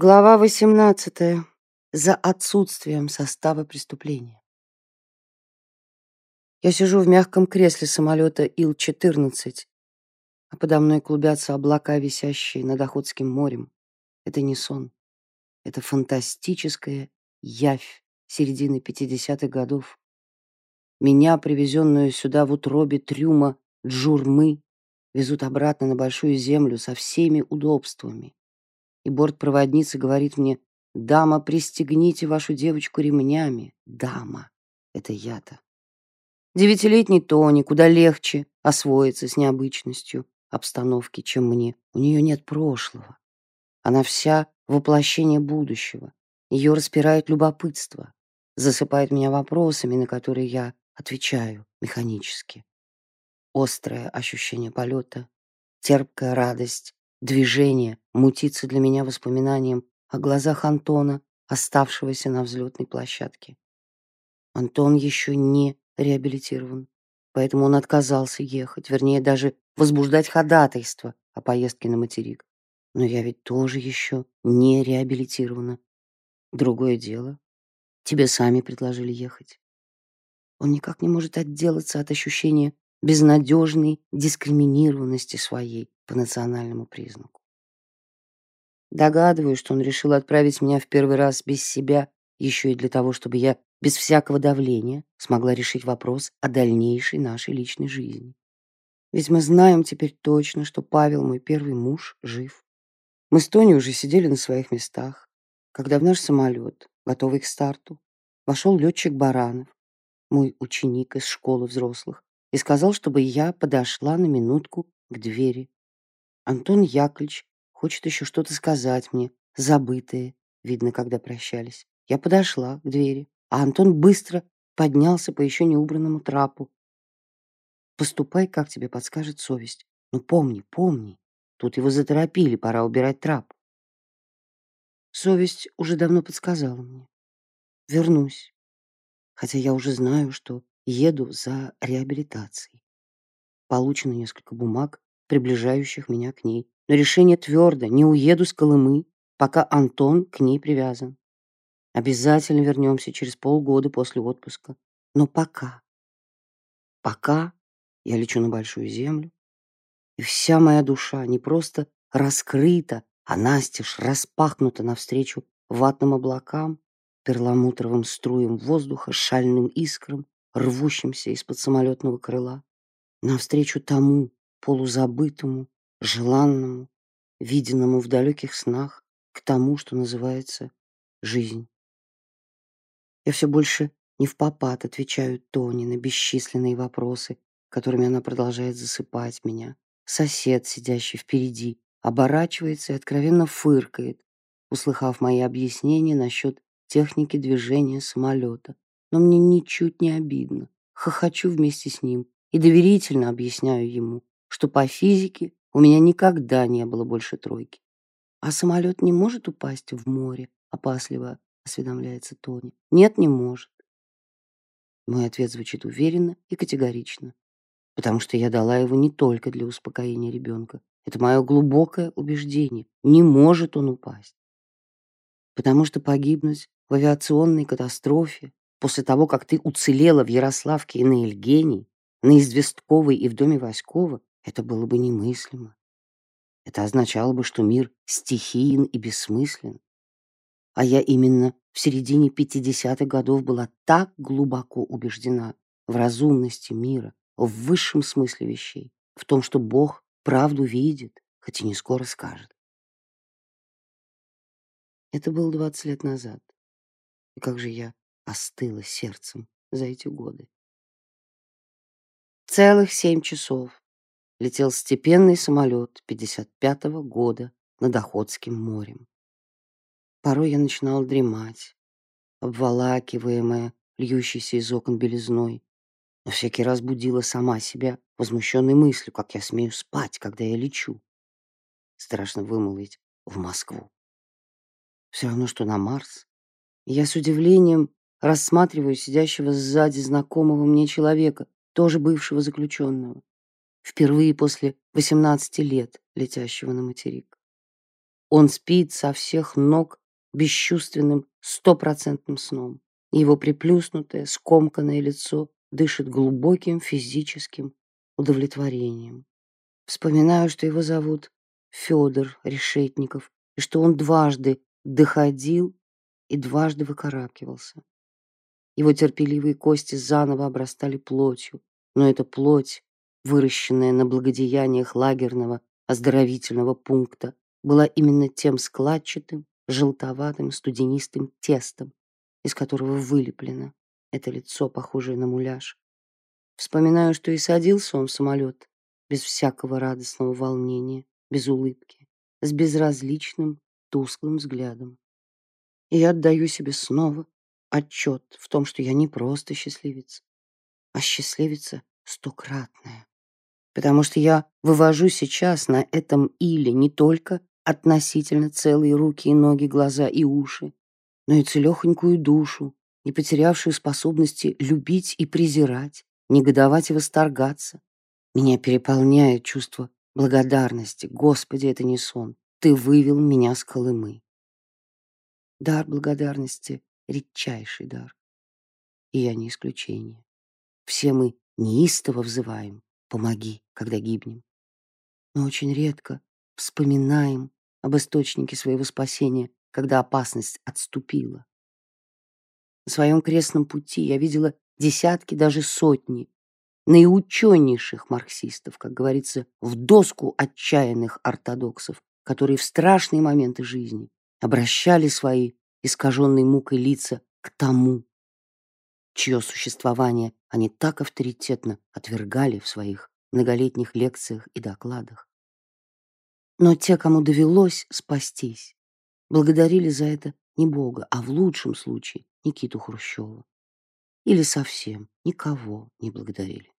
Глава 18. За отсутствием состава преступления. Я сижу в мягком кресле самолета Ил-14, а подо мной клубятся облака, висящие над Охотским морем. Это не сон. Это фантастическая явь середины 50-х годов. Меня, привезенную сюда в утробе трюма Джурмы, везут обратно на Большую Землю со всеми удобствами и бортпроводница говорит мне, «Дама, пристегните вашу девочку ремнями». Дама. Это я-то. Девятилетний Тони куда легче освоиться с необычностью обстановки, чем мне. У нее нет прошлого. Она вся воплощение будущего. Ее распирает любопытство, засыпает меня вопросами, на которые я отвечаю механически. Острое ощущение полета, терпкая радость Движение мутится для меня воспоминанием о глазах Антона, оставшегося на взлетной площадке. Антон еще не реабилитирован, поэтому он отказался ехать, вернее, даже возбуждать ходатайство о поездке на материк. Но я ведь тоже еще не реабилитирована. Другое дело. Тебе сами предложили ехать. Он никак не может отделаться от ощущения безнадежной дискриминированности своей по национальному признаку. Догадываюсь, что он решил отправить меня в первый раз без себя, еще и для того, чтобы я без всякого давления смогла решить вопрос о дальнейшей нашей личной жизни. Ведь мы знаем теперь точно, что Павел, мой первый муж, жив. Мы с Тони уже сидели на своих местах, когда в наш самолет, готовый к старту, вошел летчик Баранов, мой ученик из школы взрослых, и сказал, чтобы я подошла на минутку к двери. Антон Яковлевич хочет еще что-то сказать мне, забытое, видно, когда прощались. Я подошла к двери, а Антон быстро поднялся по еще не убранному трапу. Поступай, как тебе подскажет совесть. Ну помни, помни. Тут его заторопили, пора убирать трап. Совесть уже давно подсказала мне. Вернусь. Хотя я уже знаю, что еду за реабилитацией. Получено несколько бумаг, приближающих меня к ней. Но решение твердо, не уеду с Колымы, пока Антон к ней привязан. Обязательно вернемся через полгода после отпуска. Но пока, пока я лечу на Большую Землю, и вся моя душа не просто раскрыта, а настежь распахнута навстречу ватным облакам, перламутровым струям воздуха, шальным искрам, рвущимся из-под самолетного крыла, навстречу тому полузабытому, желанному, виденному в далеких снах, к тому, что называется жизнь. Я все больше не в попад отвечаю Тони на бесчисленные вопросы, которыми она продолжает засыпать меня. Сосед, сидящий впереди, оборачивается и откровенно фыркает, услыхав мои объяснения насчет техники движения самолета но мне ничуть не обидно. Хохочу вместе с ним и доверительно объясняю ему, что по физике у меня никогда не было больше тройки. А самолет не может упасть в море, опасливо осведомляется Тони. Нет, не может. Мой ответ звучит уверенно и категорично, потому что я дала его не только для успокоения ребенка. Это мое глубокое убеждение. Не может он упасть. Потому что погибнуть в авиационной катастрофе После того, как ты уцелела в Ярославке и на Ильгении, на Известковой и в доме Васькова, это было бы немыслимо. Это означало бы, что мир стихиен и бессмыслен. А я именно в середине 50-х годов была так глубоко убеждена в разумности мира, в высшем смысле вещей, в том, что Бог правду видит, хоть и не скоро скажет. Это было 20 лет назад. И как же я остыло сердцем за эти годы. Целых семь часов летел степенный самолет 55-го года над Охотским морем. Порой я начинала дремать, обволакиваемая льющейся из окон белизной, но всякий раз будила сама себя, возмущенной мыслью, как я смею спать, когда я лечу. Страшно вымолвить в Москву. Все равно, что на Марс. я с удивлением Рассматриваю сидящего сзади знакомого мне человека, тоже бывшего заключенного. Впервые после 18 лет летящего на материк. Он спит со всех ног бесчувственным стопроцентным сном. Его приплюснутое, скомканное лицо дышит глубоким физическим удовлетворением. Вспоминаю, что его зовут Федор Решетников, и что он дважды доходил и дважды выкарабкивался. Его терпеливые кости заново обрастали плотью, но эта плоть, выращенная на благодеяниях лагерного оздоровительного пункта, была именно тем складчатым, желтоватым, студенистым тестом, из которого вылеплено это лицо, похожее на муляж. Вспоминаю, что и садился он в самолет без всякого радостного волнения, без улыбки, с безразличным, тусклым взглядом. И я отдаю себе снова отчет в том, что я не просто счастливец, а счастливица стократная. Потому что я вывожу сейчас на этом иле не только относительно целые руки и ноги, глаза и уши, но и целехонькую душу, не потерявшую способности любить и презирать, негодовать и восторгаться. Меня переполняет чувство благодарности. Господи, это не сон. Ты вывел меня с Колымы. Дар благодарности редчайший дар. И я не исключение. Все мы неистово взываем «помоги», когда гибнем. Но очень редко вспоминаем об источнике своего спасения, когда опасность отступила. На своем крестном пути я видела десятки, даже сотни наиученейших марксистов, как говорится, в доску отчаянных ортодоксов, которые в страшные моменты жизни обращали свои искаженной мукой лица к тому, чье существование они так авторитетно отвергали в своих многолетних лекциях и докладах. Но те, кому довелось спастись, благодарили за это не Бога, а в лучшем случае Никиту Хрущева. Или совсем никого не благодарили.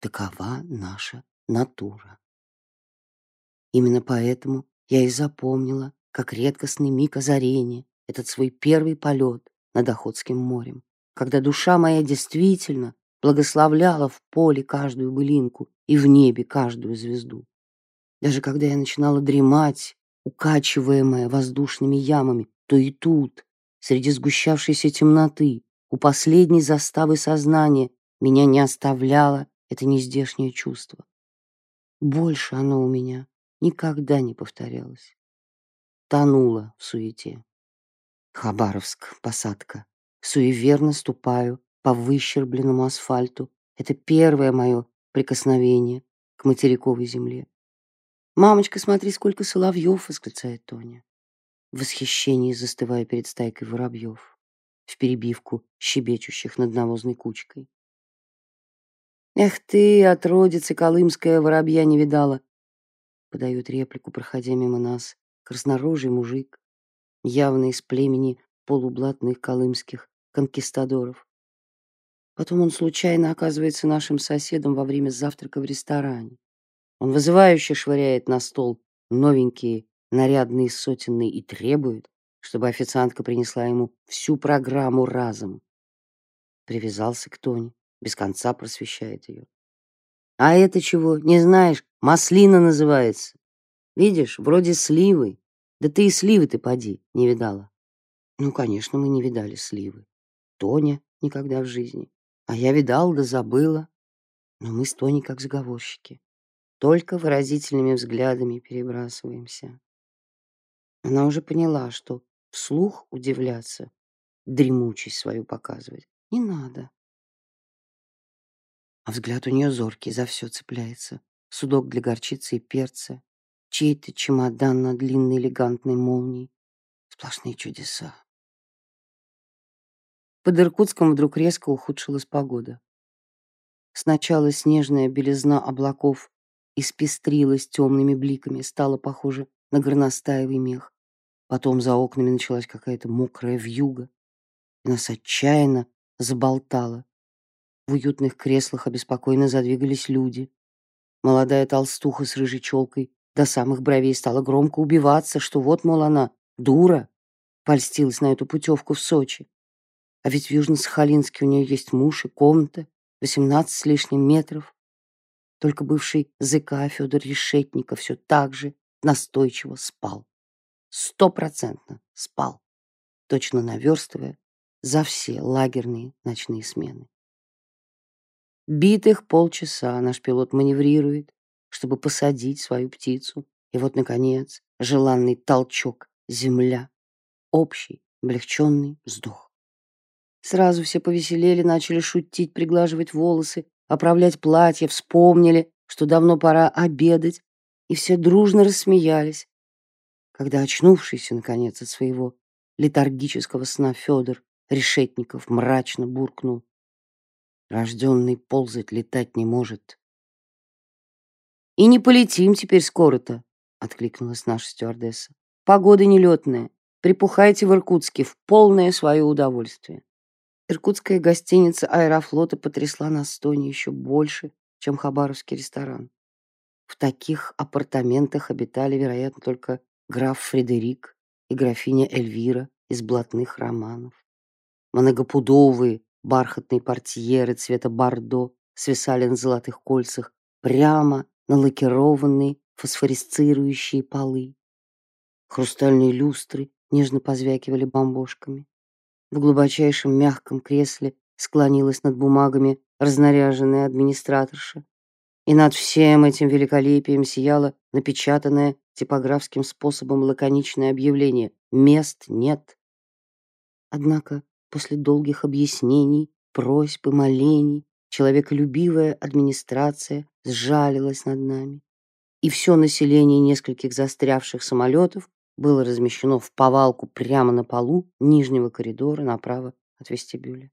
Такова наша натура. Именно поэтому я и запомнила, как редкостный миг озарения, этот свой первый полет над Охотским морем, когда душа моя действительно благословляла в поле каждую былинку и в небе каждую звезду. Даже когда я начинала дремать, укачиваемая воздушными ямами, то и тут, среди сгущавшейся темноты, у последней заставы сознания, меня не оставляло это нездешнее чувство. Больше оно у меня никогда не повторялось. Тонуло в суете. Хабаровск, посадка. Суеверно ступаю по выщербленному асфальту. Это первое мое прикосновение к материковой земле. «Мамочка, смотри, сколько соловьев!» — восклицает Тоня. В восхищении застывая перед стайкой воробьев, в перебивку щебечущих над навозной кучкой. «Эх ты, отродица колымская, воробья не видала!» Подают реплику, проходя мимо нас, краснорожий мужик, явно из племени полублатных колымских конкистадоров. Потом он случайно оказывается нашим соседом во время завтрака в ресторане. Он вызывающе швыряет на стол новенькие нарядные сотенные и требует, чтобы официантка принесла ему всю программу разом. Привязался к Тоне, без конца просвещает ее. А это чего, не знаешь? Маслина называется. Видишь, вроде сливы. Да ты и сливы ты поди, не видала. Ну, конечно, мы не видали сливы. Тоня никогда в жизни. А я видал да забыла. Но мы с Тоней как заговорщики. Только выразительными взглядами перебрасываемся. Она уже поняла, что вслух удивляться, дремучесть свою показывать не надо. А взгляд у нее зоркий, за все цепляется. Судок для горчицы и перца, чей-то чемодан на длинной элегантной молнии. Сплошные чудеса. Под Иркутском вдруг резко ухудшилась погода. Сначала снежная белизна облаков испестрилась темными бликами, стала похожа на горностаевый мех. Потом за окнами началась какая-то мокрая вьюга, и нас отчаянно заболтало. В уютных креслах обеспокоенно задвигались люди. Молодая толстуха с рыжей челкой до самых бровей стала громко убиваться, что вот, мол, она, дура, польстилась на эту путевку в Сочи. А ведь в Южно-Сахалинске у нее есть муж и комната, 18 с лишним метров. Только бывший ЗК Федор Решетников все так же настойчиво спал. стопроцентно спал, точно наверстывая за все лагерные ночные смены. Битых полчаса наш пилот маневрирует, чтобы посадить свою птицу. И вот, наконец, желанный толчок, земля, общий, облегченный вздох. Сразу все повеселели, начали шутить, приглаживать волосы, оправлять платья, вспомнили, что давно пора обедать, и все дружно рассмеялись. Когда очнувшийся, наконец, от своего летаргического сна Федор Решетников мрачно буркнул. Рожденный ползать, летать не может. «И не полетим теперь скоро-то», — откликнулась наша стюардесса. «Погода нелетная. Припухайте в Иркутске в полное свое удовольствие». Иркутская гостиница аэрофлота потрясла нас с Тони еще больше, чем хабаровский ресторан. В таких апартаментах обитали, вероятно, только граф Фредерик и графиня Эльвира из блатных романов. Многопудовые бархатные портьеры цвета бордо свисали на золотых кольцах прямо на лакированные фосфорисцирующие полы. Хрустальные люстры нежно позвякивали бомбошками. В глубочайшем мягком кресле склонилась над бумагами разнаряженная администраторша. И над всем этим великолепием сияло напечатанное типографским способом лаконичное объявление «Мест нет». Однако после долгих объяснений, просьб и молений человеколюбивая администрация сжалилась над нами, и все население нескольких застрявших самолетов было размещено в повалку прямо на полу нижнего коридора направо от вестибюля.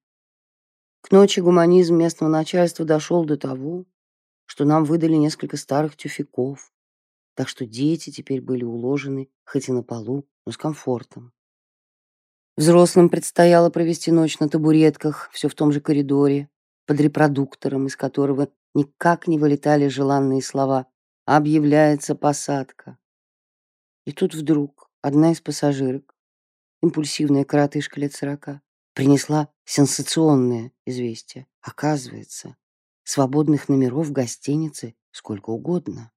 К ночи гуманизм местного начальства дошел до того, что нам выдали несколько старых тюфяков, так что дети теперь были уложены хоть и на полу, но с комфортом. Взрослым предстояло провести ночь на табуретках, все в том же коридоре, под репродуктором, из которого никак не вылетали желанные слова «Объявляется посадка». И тут вдруг одна из пассажирок, импульсивная коротышка лет сорока, принесла сенсационное известие. Оказывается, свободных номеров в гостинице сколько угодно.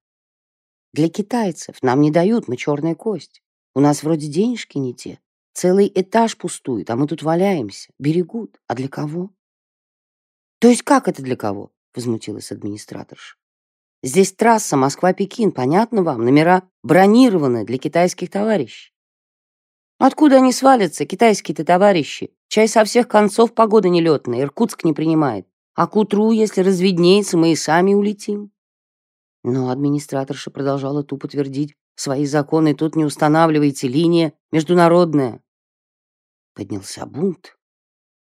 Для китайцев нам не дают, мы черная кость. У нас вроде денежки не те. Целый этаж пустует, а мы тут валяемся. Берегут. А для кого? То есть как это для кого? Возмутилась администраторша. Здесь трасса Москва-Пекин, понятно вам? Номера бронированы для китайских товарищей. Откуда они свалятся, китайские-то товарищи? Чай со всех концов погода нелетная, Иркутск не принимает. А к утру, если разведнеется, мы и сами улетим. Но администраторша продолжала тупо твердить, свои законы тут не устанавливаете, линия международная. Поднялся бунт.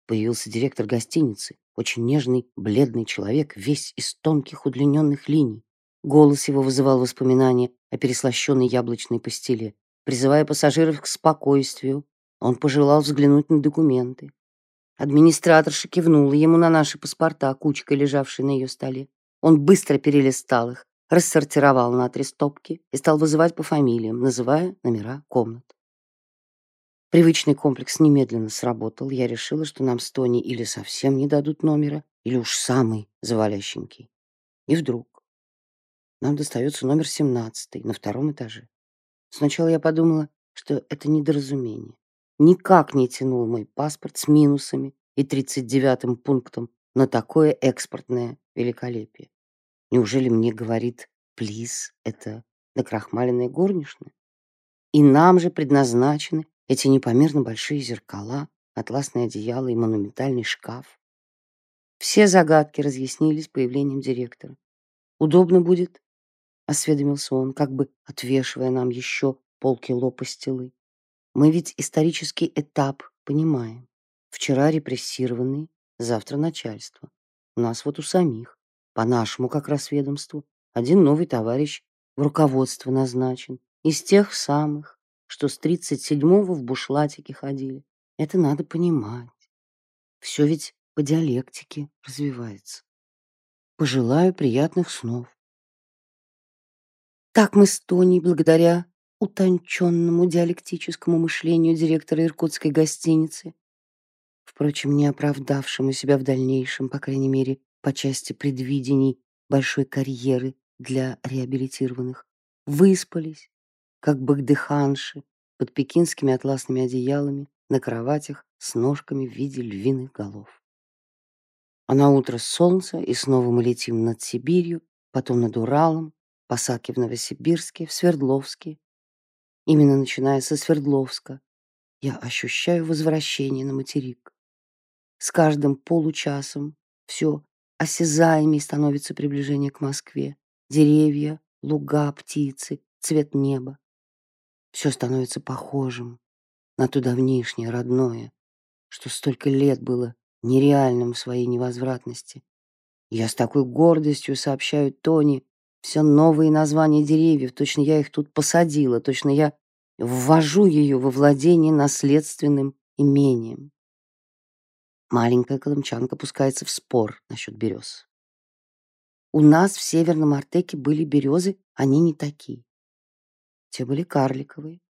Появился директор гостиницы, очень нежный, бледный человек, весь из тонких удлиненных линий. Голос его вызывал воспоминания о переслащенной яблочной постеле. Призывая пассажиров к спокойствию, он пожелал взглянуть на документы. Администраторша кивнула ему на наши паспорта, кучкой лежавшей на ее столе. Он быстро перелистал их, рассортировал на три стопки и стал вызывать по фамилиям, называя номера комнат. Привычный комплекс немедленно сработал. Я решила, что нам с Тони или совсем не дадут номера, или уж самый завалященький. И вдруг нам достается номер 17 на втором этаже. Сначала я подумала, что это недоразумение. Никак не тянул мой паспорт с минусами и 39-м пунктом на такое экспортное великолепие. Неужели мне говорит «плиз» — это накрахмаленная горничная? И нам же предназначены эти непомерно большие зеркала, атласное одеяло и монументальный шкаф. Все загадки разъяснились появлением директора. «Удобно будет?» — осведомился он, как бы отвешивая нам еще полкило пастилы. «Мы ведь исторический этап понимаем. Вчера репрессированные, завтра начальство. У нас вот у самих, по нашему как раз ведомству, один новый товарищ в руководство назначен, из тех самых, что с тридцать седьмого в бушлатике ходили. Это надо понимать. Все ведь по диалектике развивается. Пожелаю приятных снов. Так мы с Тоней, благодаря утонченному диалектическому мышлению директора иркутской гостиницы, впрочем, не оправдавшему себя в дальнейшем, по крайней мере, по части предвидений большой карьеры для реабилитированных, выспались как багдыханши, под пекинскими атласными одеялами, на кроватях с ножками в виде львиных голов. А на утро солнце, и снова мы летим над Сибирью, потом над Уралом, посадки в Новосибирске, в Свердловске. Именно начиная со Свердловска я ощущаю возвращение на материк. С каждым получасом все осязаемее становится приближение к Москве. Деревья, луга, птицы, цвет неба. Все становится похожим на то давнишнее, родное, что столько лет было нереальным в своей невозвратности. Я с такой гордостью сообщаю Тони все новые названия деревьев, точно я их тут посадила, точно я ввожу ее во владение наследственным имением. Маленькая колымчанка пускается в спор насчет берез. У нас в Северном Артеке были березы, они не такие. Те были карликовые.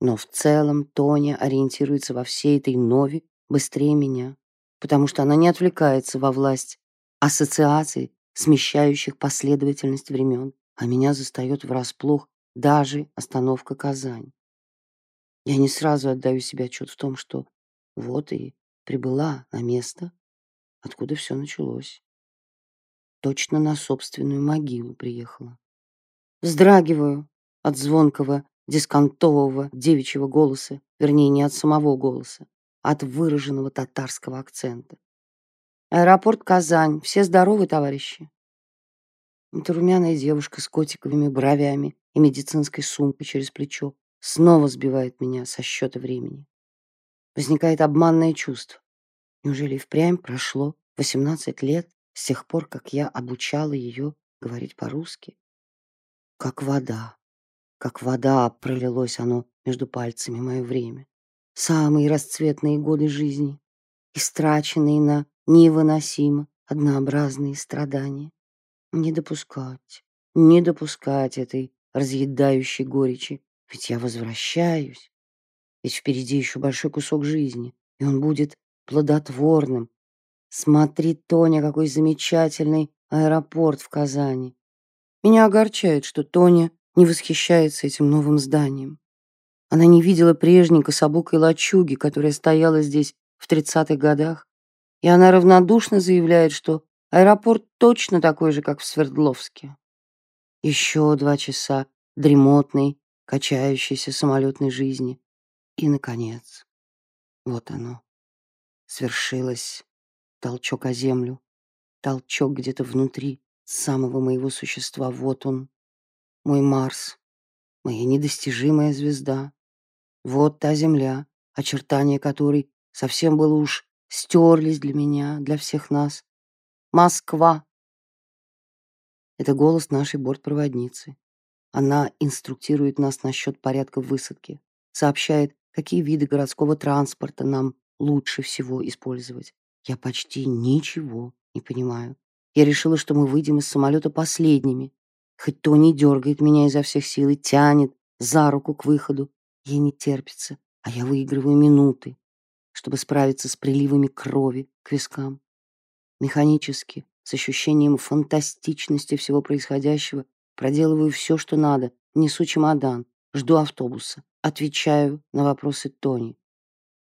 Но в целом Тоня ориентируется во всей этой нове быстрее меня, потому что она не отвлекается во власть ассоциаций, смещающих последовательность времен, а меня застает врасплох даже остановка Казань. Я не сразу отдаю себе отчет в том, что вот и прибыла на место, откуда все началось. Точно на собственную могилу приехала. Вздрагиваю от звонкого, дисконтового девичьего голоса, вернее, не от самого голоса, а от выраженного татарского акцента. Аэропорт Казань. Все здоровы, товарищи? Эта румяная девушка с котиковыми бровями и медицинской сумкой через плечо снова сбивает меня со счета времени. Возникает обманное чувство. Неужели впрямь прошло 18 лет с тех пор, как я обучала ее говорить по-русски? Как вода, как вода пролилось оно между пальцами мое время. Самые расцветные годы жизни, истраченные на невыносимо однообразные страдания. Не допускать, не допускать этой разъедающей горечи, ведь я возвращаюсь. Ведь впереди еще большой кусок жизни, и он будет плодотворным. Смотри, Тоня, какой замечательный аэропорт в Казани. Меня огорчает, что Тоня не восхищается этим новым зданием. Она не видела прежней кособокой лачуги, которая стояла здесь в 30-х годах, и она равнодушно заявляет, что аэропорт точно такой же, как в Свердловске. Еще два часа дремотной, качающейся самолетной жизни. И, наконец, вот оно, свершилось. Толчок о землю, толчок где-то внутри самого моего существа. Вот он, мой Марс, моя недостижимая звезда. Вот та земля, очертания которой совсем было уж стерлись для меня, для всех нас. Москва. Это голос нашей бортпроводницы. Она инструктирует нас насчет порядка высадки, сообщает, какие виды городского транспорта нам лучше всего использовать. Я почти ничего не понимаю. Я решила, что мы выйдем из самолета последними. Хоть Тони дергает меня изо всех сил и тянет за руку к выходу. Ей не терпится, а я выигрываю минуты, чтобы справиться с приливами крови к вискам. Механически, с ощущением фантастичности всего происходящего, проделываю все, что надо, несу чемодан, жду автобуса, отвечаю на вопросы Тони.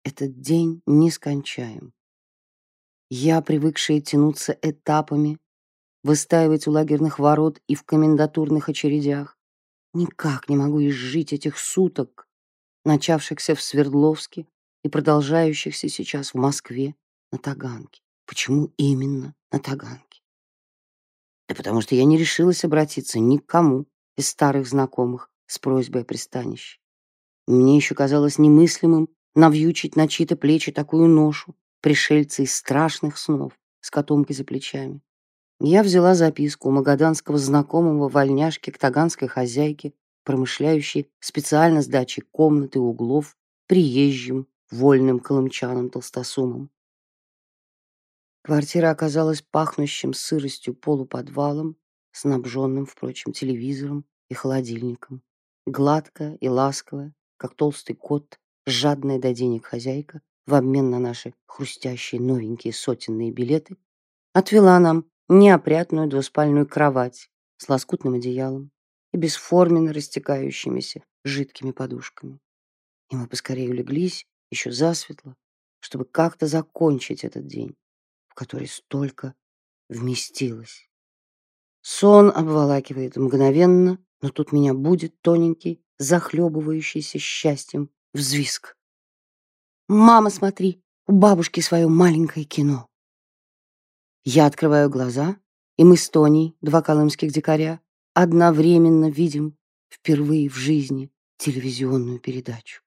Этот день нескончаем. Я, привыкшая тянуться этапами, выстаивать у лагерных ворот и в комендатурных очередях, никак не могу изжить этих суток, начавшихся в Свердловске и продолжающихся сейчас в Москве на Таганке. Почему именно на Таганке? Да потому что я не решилась обратиться ни к кому из старых знакомых с просьбой о пристанище. Мне еще казалось немыслимым навьючить на чьи-то плечи такую ношу, пришельцы из страшных снов с котомкой за плечами. Я взяла записку у магаданского знакомого вольняшки к таганской хозяйке, промышляющей специально сдачей комнаты углов приезжим, вольным колымчанам толстосумам. Квартира оказалась пахнущим сыростью полуподвалом, снабженным, впрочем, телевизором и холодильником. Гладкая и ласковая, как толстый кот, жадная до денег хозяйка, в обмен на наши хрустящие новенькие сотенные билеты, отвела нам неопрятную двуспальную кровать с лоскутным одеялом и бесформенно растекающимися жидкими подушками. и мы поскорее улеглись, еще засветло, чтобы как-то закончить этот день, в который столько вместилось. Сон обволакивает мгновенно, но тут меня будет тоненький, захлебывающийся счастьем взвизг. «Мама, смотри, у бабушки свое маленькое кино». Я открываю глаза, и мы с Тоней, два колымских дикаря, одновременно видим впервые в жизни телевизионную передачу.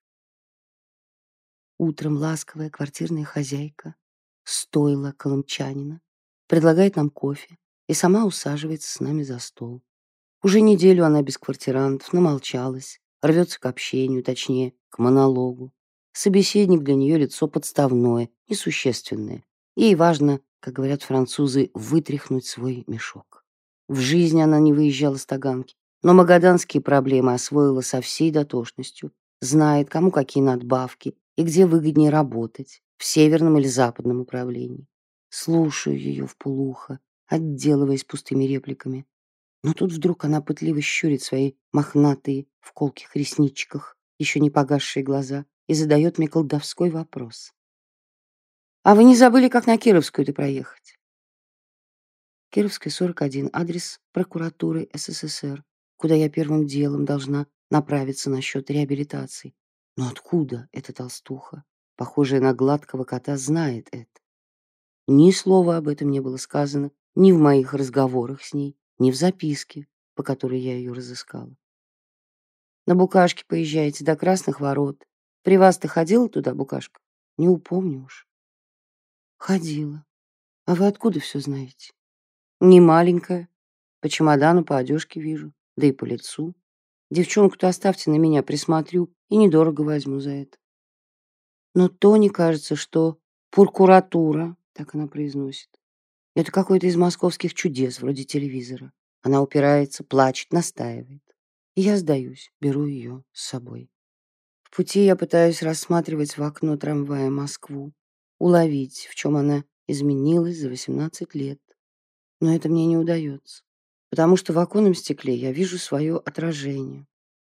Утром ласковая квартирная хозяйка, стойла колымчанина, предлагает нам кофе и сама усаживается с нами за стол. Уже неделю она без квартирантов, намолчалась, рвется к общению, точнее, к монологу. Собеседник для нее лицо подставное, несущественное. Ей важно, как говорят французы, вытряхнуть свой мешок. В жизни она не выезжала с Таганки, но магаданские проблемы освоила со всей дотошностью, знает, кому какие надбавки, и где выгоднее работать, в северном или западном управлении. Слушаю ее в полухо, отделываясь пустыми репликами. Но тут вдруг она пытливо щурит свои мохнатые в колких ресничках, еще не погасшие глаза, и задает мне колдовской вопрос. «А вы не забыли, как на Кировскую-то проехать?» Кировская, 41, адрес прокуратуры СССР, куда я первым делом должна направиться насчет реабилитации. Но откуда эта толстуха, похожая на гладкого кота, знает это? Ни слова об этом не было сказано ни в моих разговорах с ней, ни в записке, по которой я ее разыскала. На Букашке поезжаете до Красных ворот. При вас ты ходила туда, Букашка? Не упомню уж. Ходила. А вы откуда все знаете? Не маленькая. По чемодану, по одежке вижу, да и по лицу. Девчонку-то оставьте на меня, присмотрю и недорого возьму за это. Но Тони кажется, что прокуратура, так она произносит, это какой-то из московских чудес, вроде телевизора. Она упирается, плачет, настаивает. И я сдаюсь, беру ее с собой. В пути я пытаюсь рассматривать в окно трамвая Москву, уловить, в чем она изменилась за 18 лет. Но это мне не удается, потому что в оконном стекле я вижу свое отражение,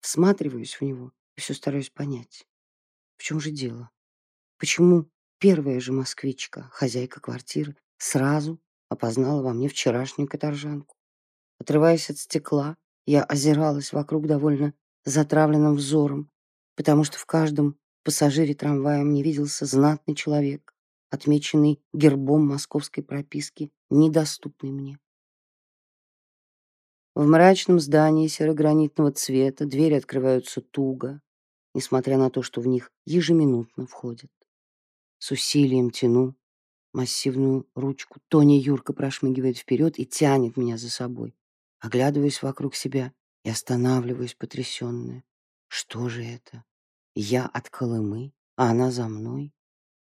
всматриваюсь в него все стараюсь понять, в чем же дело. Почему первая же москвичка, хозяйка квартиры, сразу опознала во мне вчерашнюю каторжанку? Отрываясь от стекла, я озиралась вокруг довольно затравленным взором, потому что в каждом пассажире трамвая мне виделся знатный человек, отмеченный гербом московской прописки, недоступный мне. В мрачном здании серо-гранитного цвета двери открываются туго, несмотря на то, что в них ежеминутно входят. С усилием тяну массивную ручку. Тоня Юрка прошмыгивает вперед и тянет меня за собой. Оглядываюсь вокруг себя и останавливаюсь потрясенная. Что же это? Я от Колымы, а она за мной?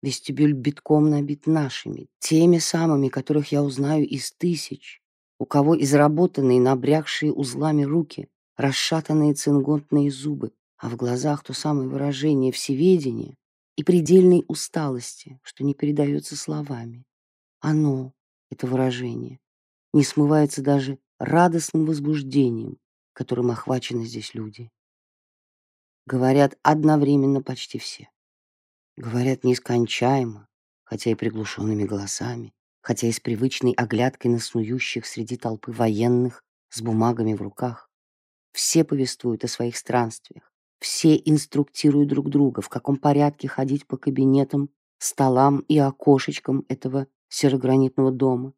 Вестибюль битком набит нашими, теми самыми, которых я узнаю из тысяч, у кого изработанные, набрякшие узлами руки, расшатанные цингонтные зубы, а в глазах то самое выражение всеведения и предельной усталости, что не передается словами. Оно, это выражение, не смывается даже радостным возбуждением, которым охвачены здесь люди. Говорят одновременно почти все. Говорят нескончаемо, хотя и приглушенными голосами, хотя и с привычной оглядкой на снующих среди толпы военных с бумагами в руках. Все повествуют о своих странствиях, все инструктируют друг друга, в каком порядке ходить по кабинетам, столам и окошечкам этого серогранитного дома.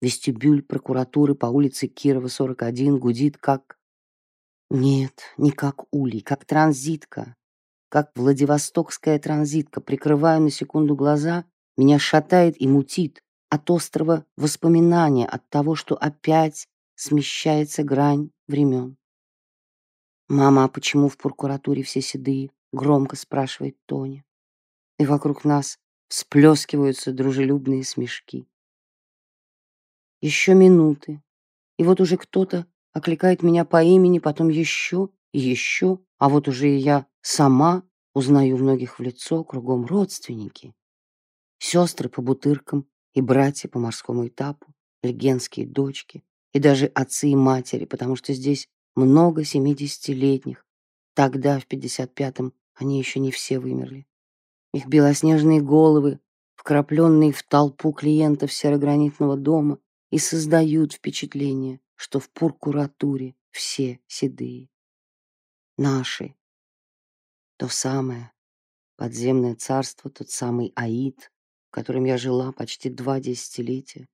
Вестибюль прокуратуры по улице Кирова, 41, гудит как... Нет, не как улей, как транзитка. Как Владивостокская транзитка. Прикрываю на секунду глаза, меня шатает и мутит от острого воспоминания, от того, что опять смещается грань времен. «Мама, а почему в прокуратуре все седые?» — громко спрашивает Тоня. И вокруг нас всплескиваются дружелюбные смешки. Еще минуты, и вот уже кто-то окликает меня по имени, потом еще еще, а вот уже и я сама узнаю многих в лицо, кругом родственники. Сестры по бутыркам и братья по морскому этапу, легенские дочки, и даже отцы и матери, потому что здесь много семидесятилетних. Тогда, в 55-м, Они еще не все вымерли. Их белоснежные головы, вкрапленные в толпу клиентов серогранитного дома, и создают впечатление, что в пуркуратуре все седые. Наши. То самое подземное царство, тот самый Аид, в котором я жила почти два десятилетия,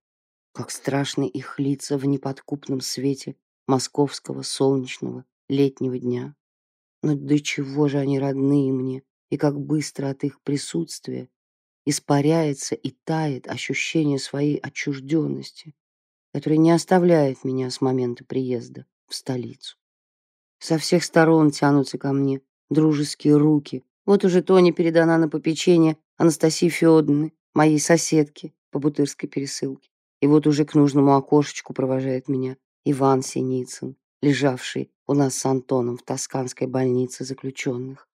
как страшны их лица в неподкупном свете московского солнечного летнего дня. Но до чего же они родные мне, и как быстро от их присутствия испаряется и тает ощущение своей отчужденности, которое не оставляет меня с момента приезда в столицу. Со всех сторон тянутся ко мне дружеские руки. Вот уже Тони передана на попечение Анастасии Федоровны, моей соседки по Бутырской пересылке. И вот уже к нужному окошечку провожает меня Иван Синицын, лежавший у нас с Антоном в Тосканской больнице заключенных.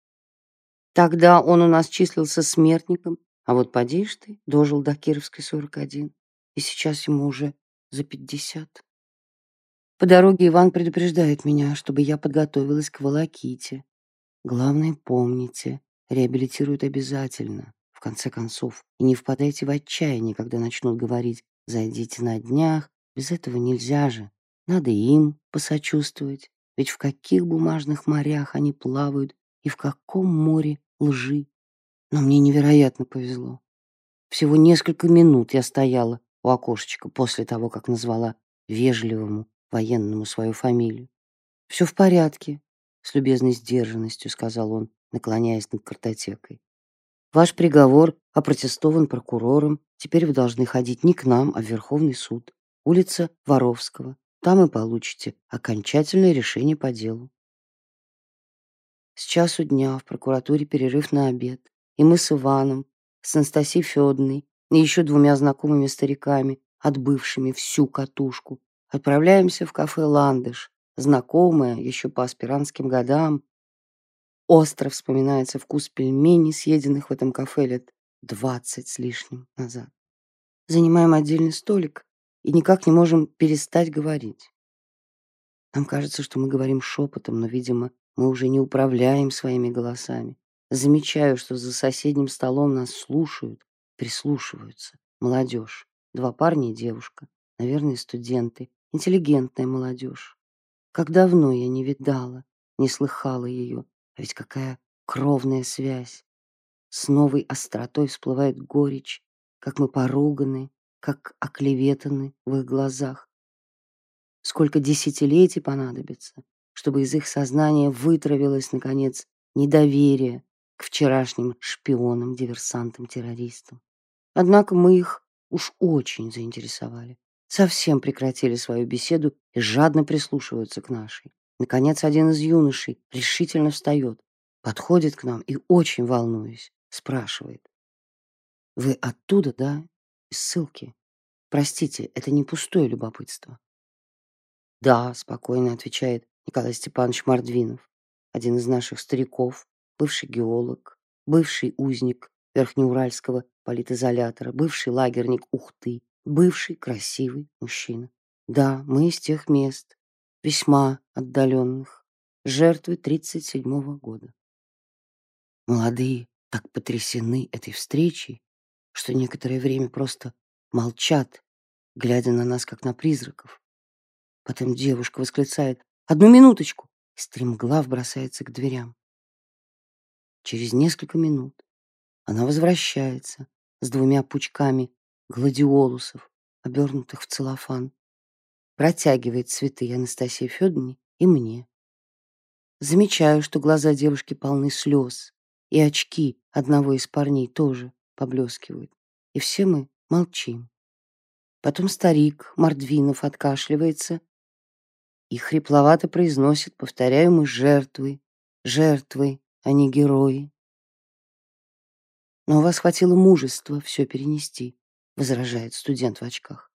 Тогда он у нас числился смертником, а вот поди ты, дожил до Кировской 41, и сейчас ему уже за 50. По дороге Иван предупреждает меня, чтобы я подготовилась к волоките. Главное, помните, реабилитируют обязательно, в конце концов, и не впадайте в отчаяние, когда начнут говорить «зайдите на днях», без этого нельзя же. Надо им посочувствовать, ведь в каких бумажных морях они плавают и в каком море лжи. Но мне невероятно повезло. Всего несколько минут я стояла у окошечка после того, как назвала вежливому военному свою фамилию. «Все в порядке», — с любезной сдержанностью сказал он, наклоняясь над картотекой. «Ваш приговор опротестован прокурором. Теперь вы должны ходить не к нам, а в Верховный суд. Улица Воровского. Там и получите окончательное решение по делу». С часу дня в прокуратуре перерыв на обед, и мы с Иваном, с Анастасией Федоровной и еще двумя знакомыми стариками, отбывшими всю катушку, отправляемся в кафе «Ландыш», знакомое еще по аспирантским годам. Остро вспоминается вкус пельменей, съеденных в этом кафе лет двадцать с лишним назад. Занимаем отдельный столик и никак не можем перестать говорить. Нам кажется, что мы говорим шепотом, но, видимо, мы уже не управляем своими голосами. Замечаю, что за соседним столом нас слушают, прислушиваются. Молодежь. Два парня и девушка. Наверное, студенты. Интеллигентная молодежь. Как давно я не видала, не слыхала ее. А ведь какая кровная связь. С новой остротой всплывает горечь, как мы поруганы, как оклеветаны в их глазах. Сколько десятилетий понадобится, чтобы из их сознания вытравилось, наконец, недоверие к вчерашним шпионам, диверсантам, террористам. Однако мы их уж очень заинтересовали. Совсем прекратили свою беседу и жадно прислушиваются к нашей. Наконец, один из юношей решительно встает, подходит к нам и, очень волнуясь, спрашивает. «Вы оттуда, да? Из ссылки? Простите, это не пустое любопытство?» «Да», — спокойно отвечает Николай Степанович Мордвинов, один из наших стариков, бывший геолог, бывший узник Верхнеуральского политизолятора, бывший лагерник Ухты, бывший красивый мужчина. Да, мы из тех мест, весьма отдаленных, жертвы 37-го года. Молодые так потрясены этой встречей, что некоторое время просто молчат, глядя на нас, как на призраков. Потом девушка восклицает «Одну минуточку!» и стремглав бросается к дверям. Через несколько минут она возвращается с двумя пучками гладиолусов, обернутых в целлофан. Протягивает цветы Анастасии Федоровне и мне. Замечаю, что глаза девушки полны слез, и очки одного из парней тоже поблескивают. И все мы молчим. Потом старик Мордвинов откашливается и хрипловато произносит, повторяю мы, жертвы, жертвы, а не герои. Но у вас хватило мужества все перенести, возражает студент в очках.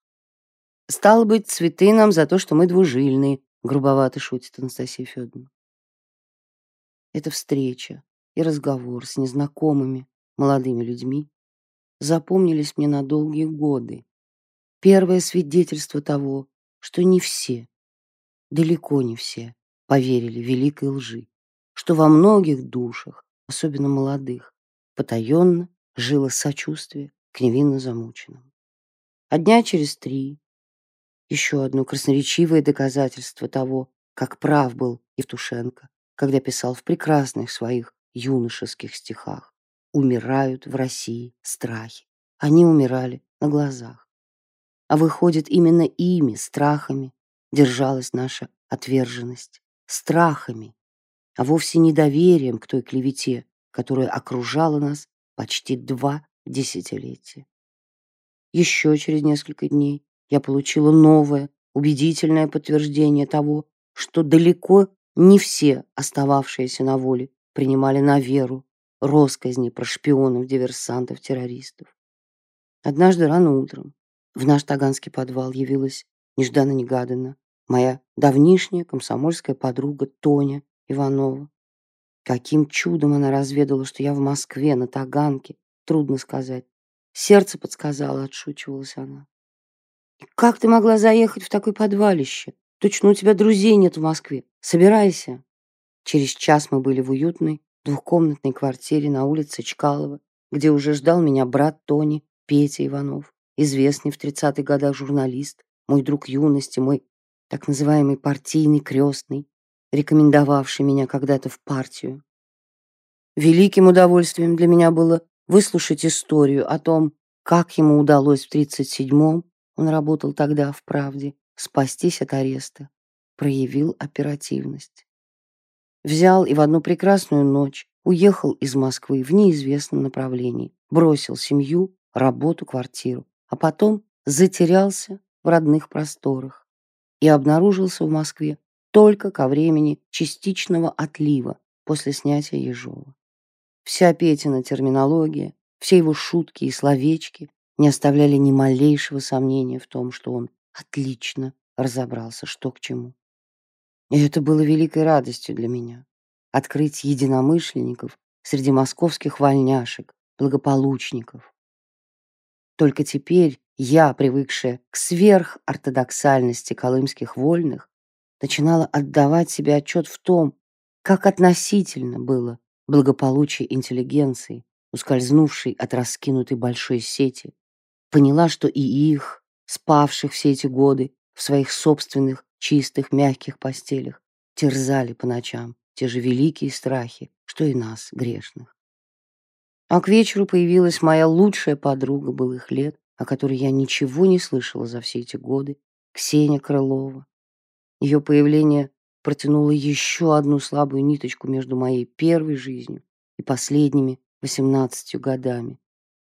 Стало быть, цветы нам за то, что мы двужильные, грубовато шутит Анастасия Федоровна. Эта встреча и разговор с незнакомыми молодыми людьми запомнились мне на долгие годы. Первое свидетельство того, что не все, далеко не все, поверили великой лжи, что во многих душах особенно молодых, потаенно жило сочувствие к невинно замученным. А дня через три еще одно красноречивое доказательство того, как прав был Евтушенко, когда писал в прекрасных своих юношеских стихах «Умирают в России страхи». Они умирали на глазах. А выходит, именно ими, страхами, держалась наша отверженность. Страхами, а вовсе не доверием к той клевете, которая окружала нас почти два десятилетия. Еще через несколько дней я получила новое, убедительное подтверждение того, что далеко не все остававшиеся на воле принимали на веру росказни про шпионов, диверсантов, террористов. Однажды рано утром в наш таганский подвал явилась нежданно-негаданно моя давнишняя комсомольская подруга Тоня Иванова. Каким чудом она разведала, что я в Москве, на Таганке, трудно сказать. Сердце подсказало, отшучивалась она. «Как ты могла заехать в такое подвалище? Точно у тебя друзей нет в Москве. Собирайся». Через час мы были в уютной двухкомнатной квартире на улице Чкалова, где уже ждал меня брат Тони, Петя Иванов, известный в 30-х годах журналист, мой друг юности, мой так называемый партийный крестный, рекомендовавший меня когда-то в партию. Великим удовольствием для меня было выслушать историю о том, как ему удалось в 37-м, он работал тогда в «Правде», спастись от ареста, проявил оперативность. Взял и в одну прекрасную ночь уехал из Москвы в неизвестном направлении, бросил семью, работу, квартиру, а потом затерялся в родных просторах и обнаружился в Москве только ко времени частичного отлива после снятия Ежова. Вся Петина терминология, все его шутки и словечки не оставляли ни малейшего сомнения в том, что он отлично разобрался, что к чему. И это было великой радостью для меня — открыть единомышленников среди московских вольняшек, благополучников. Только теперь я, привыкшая к сверхортодоксальности колымских вольных, начинала отдавать себе отчет в том, как относительно было благополучие интеллигенции, ускользнувшей от раскинутой большой сети, поняла, что и их, спавших все эти годы в своих собственных чистых мягких постелях, терзали по ночам те же великие страхи, что и нас, грешных. А к вечеру появилась моя лучшая подруга былых лет, о которой я ничего не слышала за все эти годы, Ксения Крылова. Ее появление протянуло еще одну слабую ниточку между моей первой жизнью и последними восемнадцатью годами.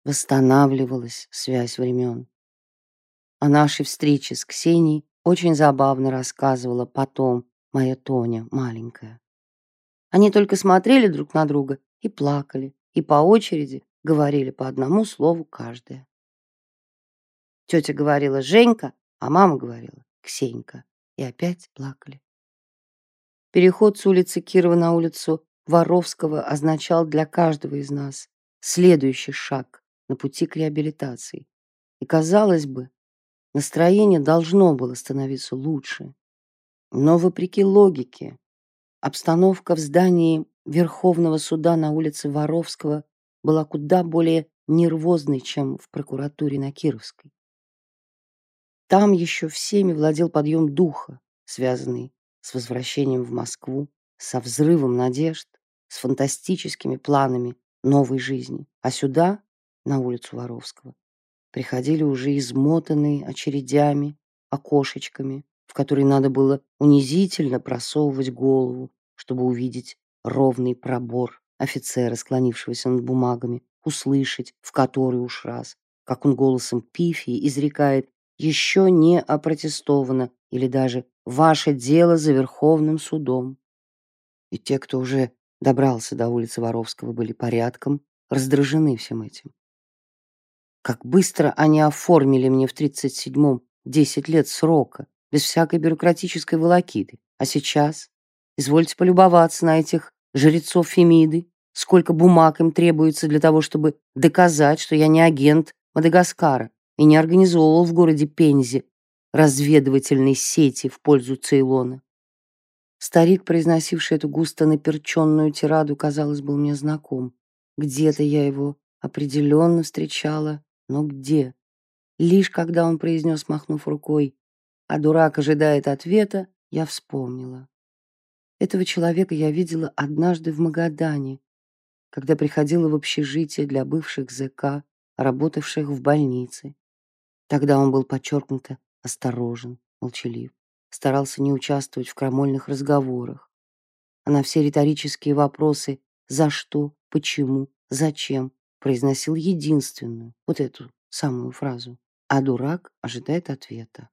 Восстанавливалась связь времен. О нашей встрече с Ксенией очень забавно рассказывала потом моя Тоня, маленькая. Они только смотрели друг на друга и плакали, и по очереди говорили по одному слову каждая. Тетя говорила «Женька», а мама говорила «Ксенька». И опять плакали. Переход с улицы Кирова на улицу Воровского означал для каждого из нас следующий шаг на пути к реабилитации. И, казалось бы, настроение должно было становиться лучше. Но, вопреки логике, обстановка в здании Верховного суда на улице Воровского была куда более нервозной, чем в прокуратуре на Кировской. Там еще всеми владел подъем духа, связанный с возвращением в Москву, со взрывом надежд, с фантастическими планами новой жизни. А сюда, на улицу Воровского, приходили уже измотанные очередями, окошечками, в которые надо было унизительно просовывать голову, чтобы увидеть ровный пробор офицера, склонившегося над бумагами, услышать в который уж раз, как он голосом пифии изрекает еще не опротестовано или даже ваше дело за Верховным судом. И те, кто уже добрался до улицы Воровского, были порядком раздражены всем этим. Как быстро они оформили мне в 37-м 10 лет срока, без всякой бюрократической волокиты. А сейчас, извольте полюбоваться на этих жрецов Фемиды, сколько бумаг им требуется для того, чтобы доказать, что я не агент Мадагаскара и не организовывал в городе Пензе разведывательной сети в пользу Цейлона. Старик, произносивший эту густо наперченную тираду, казалось, был мне знаком. Где-то я его определенно встречала, но где? Лишь когда он произнес, махнув рукой, а дурак ожидает ответа, я вспомнила. Этого человека я видела однажды в Магадане, когда приходила в общежитие для бывших ЗК, работавших в больнице. Тогда он был подчеркнуто осторожен, молчалив, старался не участвовать в крамольных разговорах. А на все риторические вопросы «за что?», «почему?», «зачем?» произносил единственную, вот эту самую фразу, а дурак ожидает ответа.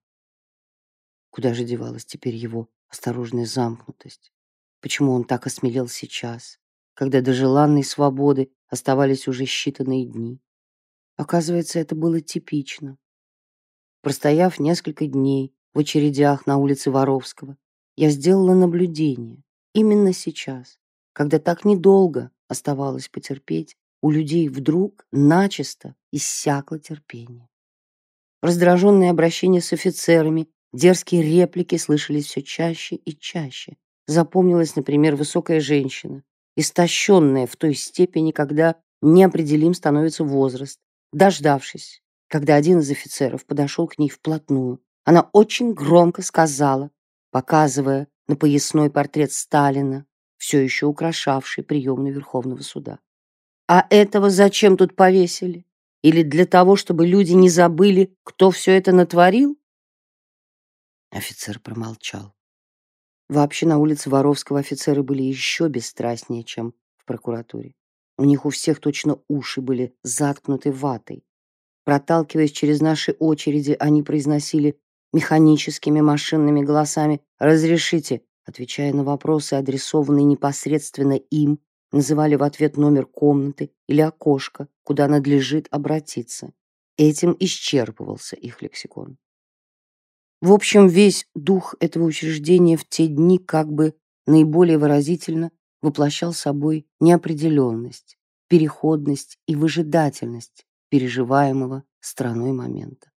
Куда же девалась теперь его осторожная замкнутость? Почему он так осмелел сейчас, когда до желанной свободы оставались уже считанные дни? Оказывается, это было типично. Простояв несколько дней в очередях на улице Воровского, я сделала наблюдение. Именно сейчас, когда так недолго оставалось потерпеть, у людей вдруг начисто иссякло терпение. Раздраженные обращения с офицерами, дерзкие реплики слышались все чаще и чаще. Запомнилась, например, высокая женщина, истощенная в той степени, когда неопределим становится возраст. Дождавшись, когда один из офицеров подошел к ней вплотную, она очень громко сказала, показывая на поясной портрет Сталина, все еще украшавший приемную Верховного суда. «А этого зачем тут повесили? Или для того, чтобы люди не забыли, кто все это натворил?» Офицер промолчал. Вообще на улице Воровского офицеры были еще бесстрастнее, чем в прокуратуре. У них у всех точно уши были заткнуты ватой. Проталкиваясь через наши очереди, они произносили механическими машинными голосами «Разрешите», отвечая на вопросы, адресованные непосредственно им, называли в ответ номер комнаты или окошко, куда надлежит обратиться. Этим исчерпывался их лексикон. В общем, весь дух этого учреждения в те дни как бы наиболее выразительно воплощал собой неопределенность, переходность и выжидательность переживаемого страной момента.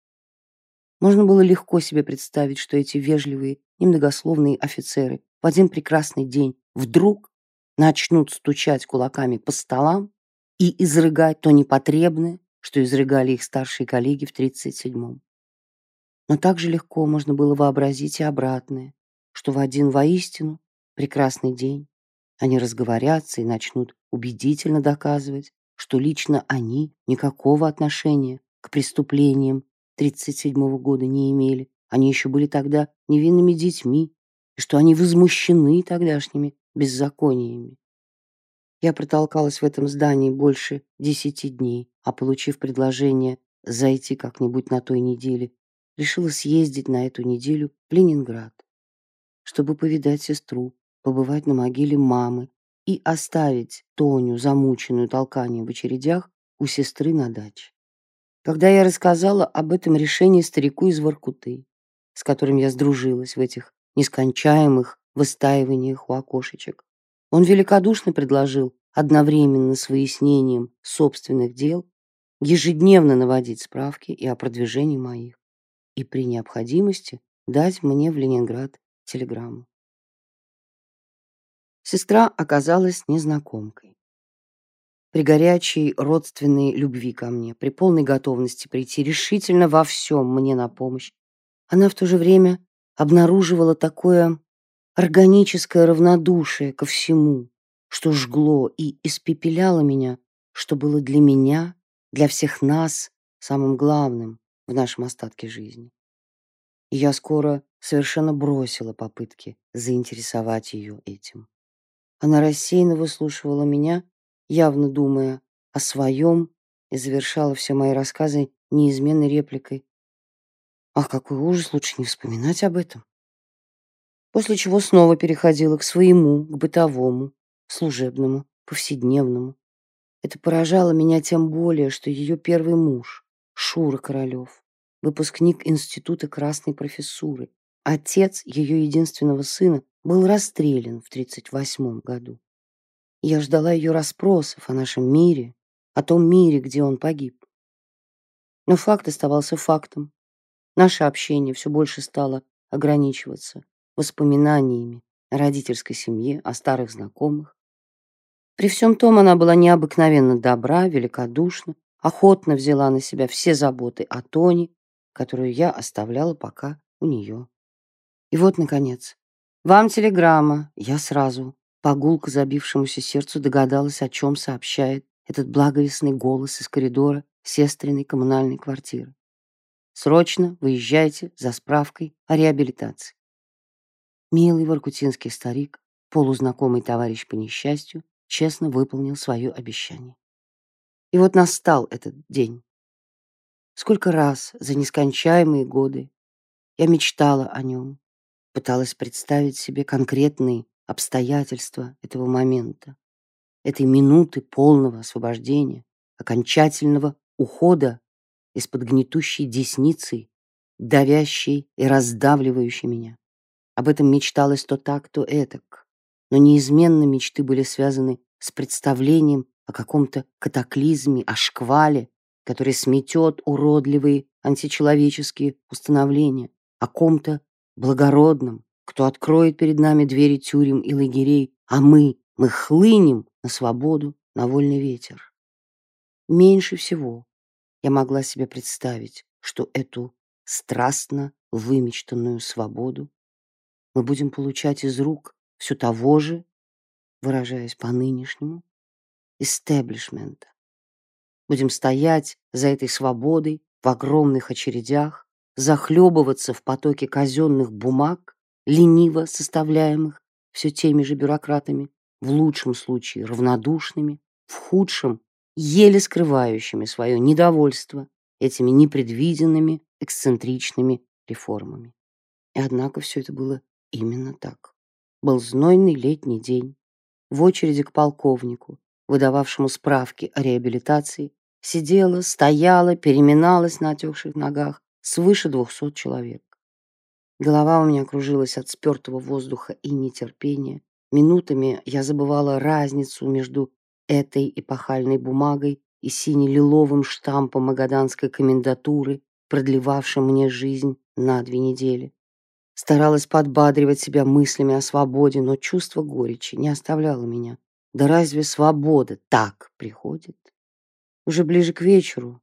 Можно было легко себе представить, что эти вежливые, немногословные офицеры в один прекрасный день вдруг начнут стучать кулаками по столам и изрыгать то непотребное, что изрыгали их старшие коллеги в 37-м. Но также легко можно было вообразить и обратное, что в один воистину прекрасный день они разговорятся и начнут убедительно доказывать, что лично они никакого отношения к преступлениям 37-го года не имели. Они еще были тогда невинными детьми, и что они возмущены тогдашними беззакониями. Я протолкалась в этом здании больше десяти дней, а получив предложение зайти как-нибудь на той неделе, решила съездить на эту неделю в Ленинград, чтобы повидать сестру, побывать на могиле мамы и оставить Тоню, замученную толканием в очередях, у сестры на даче. Когда я рассказала об этом решении старику из Воркуты, с которым я сдружилась в этих нескончаемых выстаиваниях у окошечек, он великодушно предложил одновременно с выяснением собственных дел ежедневно наводить справки и о продвижении моих, и при необходимости дать мне в Ленинград телеграмму. Сестра оказалась незнакомкой. При горячей родственной любви ко мне, при полной готовности прийти решительно во всем мне на помощь, она в то же время обнаруживала такое органическое равнодушие ко всему, что жгло и испепеляло меня, что было для меня, для всех нас самым главным в нашем остатке жизни. И я скоро совершенно бросила попытки заинтересовать ее этим. Она рассеянно выслушивала меня, явно думая о своем, и завершала все мои рассказы неизменной репликой. «Ах, какой ужас, лучше не вспоминать об этом!» После чего снова переходила к своему, к бытовому, служебному, повседневному. Это поражало меня тем более, что ее первый муж, Шура Королев, выпускник Института Красной Профессуры, отец ее единственного сына, был расстрелян в 1938 году. Я ждала ее расспросов о нашем мире, о том мире, где он погиб. Но факт оставался фактом. Наше общение все больше стало ограничиваться воспоминаниями о родительской семье, о старых знакомых. При всем том она была необыкновенно добра, великодушна, охотно взяла на себя все заботы о Тоне, которую я оставляла пока у нее. И вот, наконец, вам телеграмма. Я сразу, по гулко забившемуся сердцу, догадалась, о чем сообщает этот благовестный голос из коридора сестренной коммунальной квартиры. Срочно выезжайте за справкой о реабилитации. Милый воркутинский старик, полузнакомый товарищ по несчастью, честно выполнил свое обещание. И вот настал этот день. Сколько раз за нескончаемые годы я мечтала о нем, пыталась представить себе конкретные обстоятельства этого момента, этой минуты полного освобождения, окончательного ухода из-под гнетущей десницы, давящей и раздавливающей меня. Об этом мечталось то так, то этак. Но неизменно мечты были связаны с представлением о каком-то катаклизме, о шквале, который сметет уродливые античеловеческие установления, о ком-то благородном, кто откроет перед нами двери тюрем и лагерей, а мы, мы хлынем на свободу, на вольный ветер. Меньше всего я могла себе представить, что эту страстно вымечтанную свободу мы будем получать из рук все того же, выражаясь по-нынешнему, истеблишмента. Будем стоять за этой свободой в огромных очередях, захлебываться в потоке казенных бумаг, лениво составляемых все теми же бюрократами, в лучшем случае равнодушными, в худшем еле скрывающими свое недовольство этими непредвиденными, эксцентричными реформами. И однако все это было именно так. Был знойный летний день. В очереди к полковнику, выдававшему справки о реабилитации, сидела, стояла, переминалась на отекших ногах свыше двухсот человек. Голова у меня кружилась от спертого воздуха и нетерпения. Минутами я забывала разницу между этой эпохальной бумагой и сине-лиловым штампом магаданской комендатуры, продлевавшим мне жизнь на две недели. Старалась подбадривать себя мыслями о свободе, но чувство горечи не оставляло меня. Да разве свобода так приходит? Уже ближе к вечеру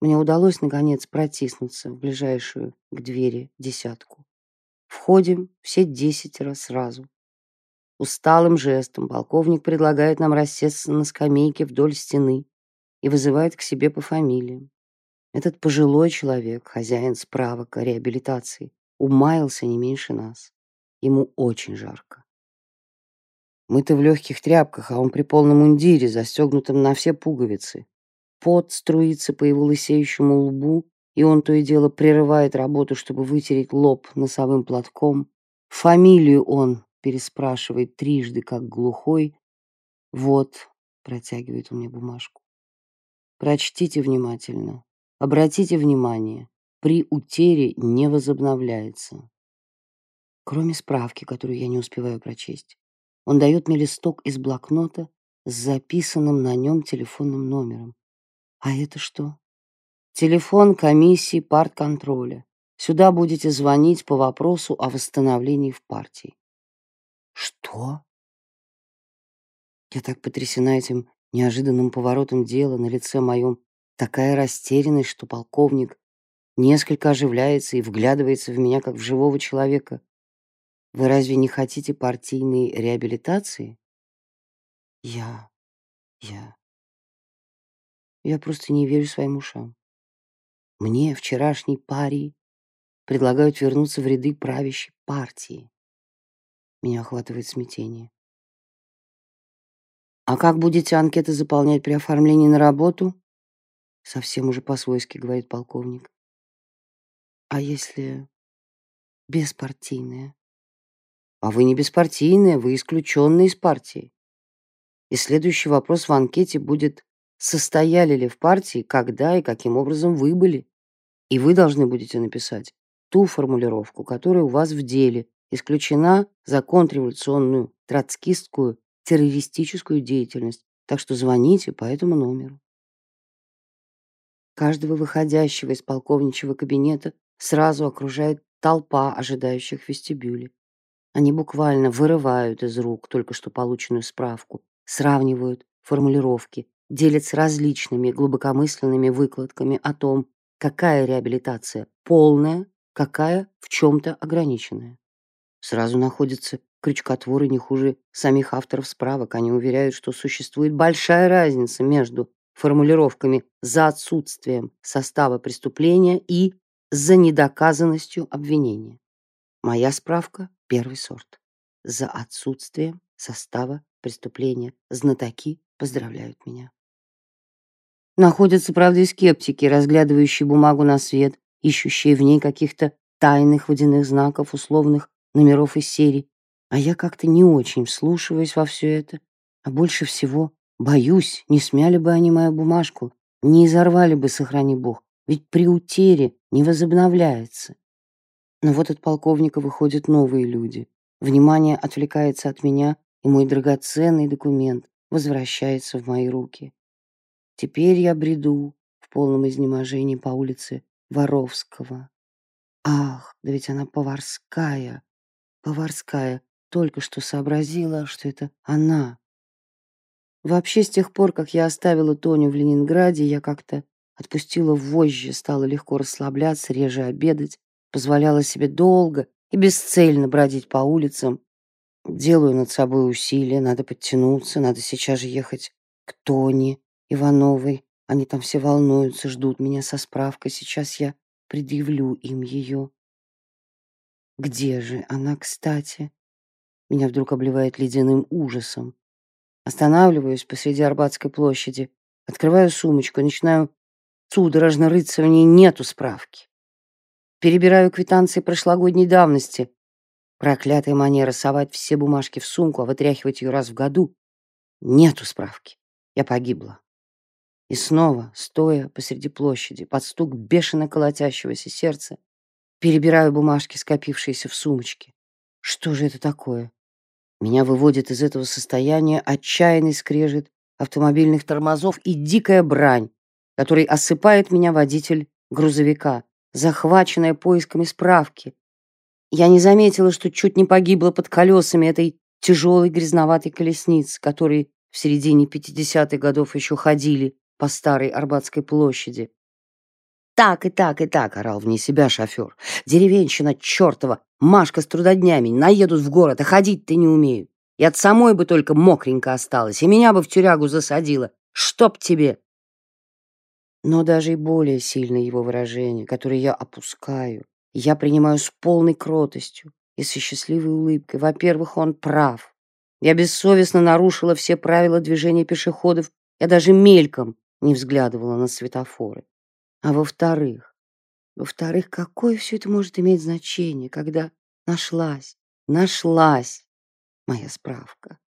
мне удалось, наконец, протиснуться в ближайшую к двери десятку. Входим все десятеро сразу. Усталым жестом полковник предлагает нам рассесться на скамейке вдоль стены и вызывает к себе по фамилиям. Этот пожилой человек, хозяин справок о реабилитации, умаялся не меньше нас. Ему очень жарко. Мы-то в легких тряпках, а он при полном мундире, застегнутом на все пуговицы. Пот струится по его лысеющему лбу, и он то и дело прерывает работу, чтобы вытереть лоб носовым платком. Фамилию он переспрашивает трижды, как глухой. Вот, протягивает он мне бумажку. Прочтите внимательно. Обратите внимание, при утере не возобновляется. Кроме справки, которую я не успеваю прочесть, он дает мне листок из блокнота с записанным на нем телефонным номером. А это что? Телефон комиссии партконтроля. Сюда будете звонить по вопросу о восстановлении в партии. Что? Я так потрясена этим неожиданным поворотом дела на лице моем, такая растерянность, что полковник несколько оживляется и вглядывается в меня, как в живого человека. Вы разве не хотите партийной реабилитации? Я... я... Я просто не верю своим ушам. Мне, вчерашней парии, предлагают вернуться в ряды правящей партии. Меня охватывает смятение. «А как будете анкеты заполнять при оформлении на работу?» Совсем уже по-свойски, говорит полковник. «А если беспартийная?» «А вы не беспартийная, вы исключенная из партии. И следующий вопрос в анкете будет, состояли ли в партии, когда и каким образом вы были. И вы должны будете написать ту формулировку, которая у вас в деле, исключена за контрреволюционную, троцкистскую, террористическую деятельность, так что звоните по этому номеру. Каждого выходящего из полковничьего кабинета сразу окружает толпа ожидающих в. Они буквально вырывают из рук только что полученную справку, сравнивают формулировки, делятся различными глубокомысленными выкладками о том, какая реабилитация полная, какая в чем-то ограниченная. Сразу находятся крючкотворы не хуже самих авторов справок. Они уверяют, что существует большая разница между формулировками за отсутствием состава преступления и за недоказанностью обвинения. Моя справка — первый сорт. За отсутствием состава преступления. Знатоки поздравляют меня. Находятся, правда, и скептики, разглядывающие бумагу на свет, ищущие в ней каких-то тайных водяных знаков, условных номеров из серий. А я как-то не очень вслушиваюсь во все это, а больше всего боюсь, не смяли бы они мою бумажку, не изорвали бы, сохрани бог, ведь при утере не возобновляется. Но вот от полковника выходят новые люди. Внимание отвлекается от меня, и мой драгоценный документ возвращается в мои руки. Теперь я бреду в полном изнеможении по улице Воровского. Ах, да ведь она поварская, поварская. Только что сообразила, что это она. Вообще, с тех пор, как я оставила Тоню в Ленинграде, я как-то отпустила вожжи, стала легко расслабляться, реже обедать, позволяла себе долго и бесцельно бродить по улицам. Делаю над собой усилия, надо подтянуться, надо сейчас же ехать к Тоне Ивановой. Они там все волнуются, ждут меня со справкой. Сейчас я предъявлю им ее. Где же она, кстати? Меня вдруг обливает ледяным ужасом. Останавливаюсь посреди Арбатской площади, открываю сумочку, начинаю судорожно рыться в ней, нету справки. Перебираю квитанции прошлогодней давности. Проклятая манера совать все бумажки в сумку, а вытряхивать ее раз в году. Нету справки. Я погибла. И снова, стоя посреди площади, под стук бешено колотящегося сердца, перебираю бумажки, скопившиеся в сумочке. Что же это такое? Меня выводит из этого состояния отчаянный скрежет автомобильных тормозов и дикая брань, которой осыпает меня водитель грузовика захваченная поисками справки. Я не заметила, что чуть не погибла под колесами этой тяжелой грязноватой колесницы, которые в середине 50-х годов еще ходили по старой Арбатской площади. «Так и так и так!» — орал вне себя шофер. «Деревенщина чертова! Машка с трудоднями наедут в город, а ходить-то не умеют. И от самой бы только мокренько осталось, и меня бы в тюрягу засадила. Чтоб тебе!» Но даже и более сильное его выражение, которое я опускаю, я принимаю с полной кротостью и со счастливой улыбкой. Во-первых, он прав. Я бессовестно нарушила все правила движения пешеходов, я даже мельком не взглядывала на светофоры. А во-вторых, во-вторых, какое все это может иметь значение, когда нашлась, нашлась моя справка?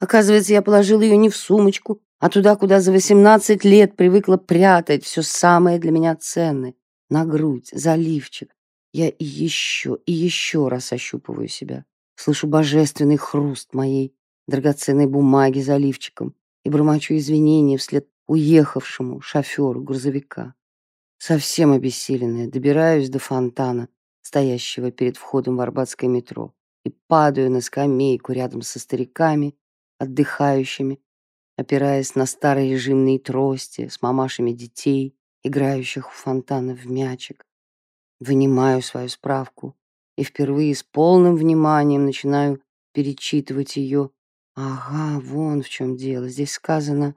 Оказывается, я положила ее не в сумочку, а туда, куда за 18 лет привыкла прятать все самое для меня ценное. На грудь, заливчик. Я и еще, и еще раз ощупываю себя. Слышу божественный хруст моей драгоценной бумаги заливчиком и бормочу извинения вслед уехавшему шоферу грузовика. Совсем обессиленная, добираюсь до фонтана, стоящего перед входом в Арбатское метро, и падаю на скамейку рядом со стариками, отдыхающими, опираясь на старые режимные трости с мамашами детей, играющих у фонтана в мячик. Вынимаю свою справку и впервые с полным вниманием начинаю перечитывать ее. Ага, вон в чем дело. Здесь сказано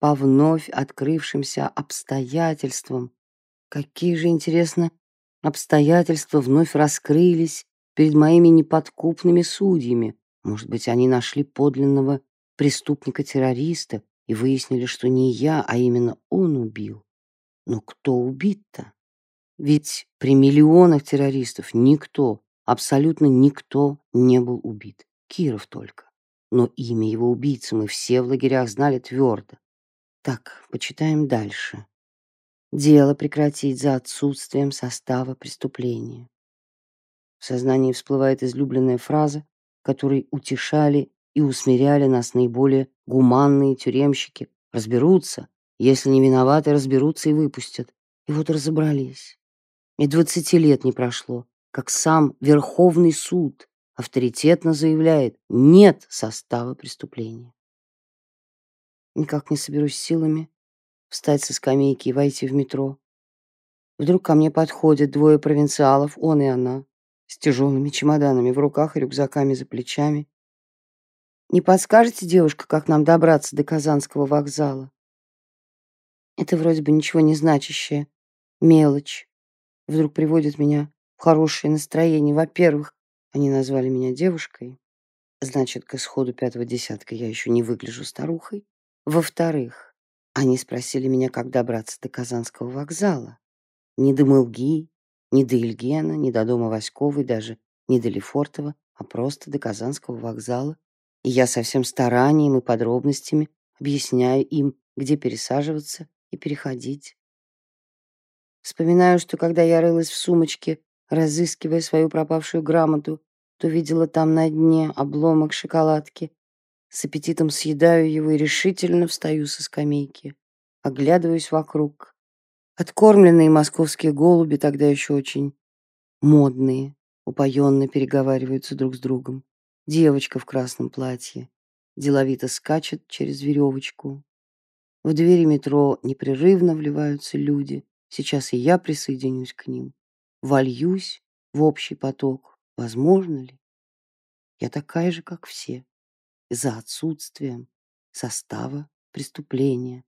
«по вновь открывшимся обстоятельствам». Какие же, интересно, обстоятельства вновь раскрылись перед моими неподкупными судьями. Может быть, они нашли подлинного преступника-террориста и выяснили, что не я, а именно он убил. Но кто убит-то? Ведь при миллионах террористов никто, абсолютно никто не был убит. Киров только. Но имя его убийцы мы все в лагерях знали твердо. Так, почитаем дальше. Дело прекратить за отсутствием состава преступления. В сознании всплывает излюбленная фраза, которой утешали и усмиряли нас наиболее гуманные тюремщики. Разберутся, если не виноваты, разберутся и выпустят. И вот разобрались. И двадцати лет не прошло, как сам Верховный суд авторитетно заявляет «нет состава преступления». Никак не соберусь силами встать со скамейки и войти в метро. Вдруг ко мне подходят двое провинциалов, он и она, с тяжелыми чемоданами в руках и рюкзаками за плечами. «Не подскажете, девушка, как нам добраться до Казанского вокзала?» Это вроде бы ничего не значащее, мелочь. Вдруг приводит меня в хорошее настроение. Во-первых, они назвали меня девушкой. Значит, к исходу пятого десятка я еще не выгляжу старухой. Во-вторых, они спросили меня, как добраться до Казанского вокзала. Ни до Мылги, ни до Ильгена, ни до дома Васьковой, даже не до Лефортова, а просто до Казанского вокзала. И я со всем старанием и подробностями объясняю им, где пересаживаться и переходить. Вспоминаю, что когда я рылась в сумочке, разыскивая свою пропавшую грамоту, то видела там на дне обломок шоколадки. С аппетитом съедаю его и решительно встаю со скамейки. Оглядываюсь вокруг. Откормленные московские голуби тогда еще очень модные, упоенно переговариваются друг с другом. Девочка в красном платье деловито скачет через веревочку. В двери метро непрерывно вливаются люди. Сейчас и я присоединюсь к ним. Вольюсь в общий поток. Возможно ли? Я такая же, как все, за отсутствием состава преступления.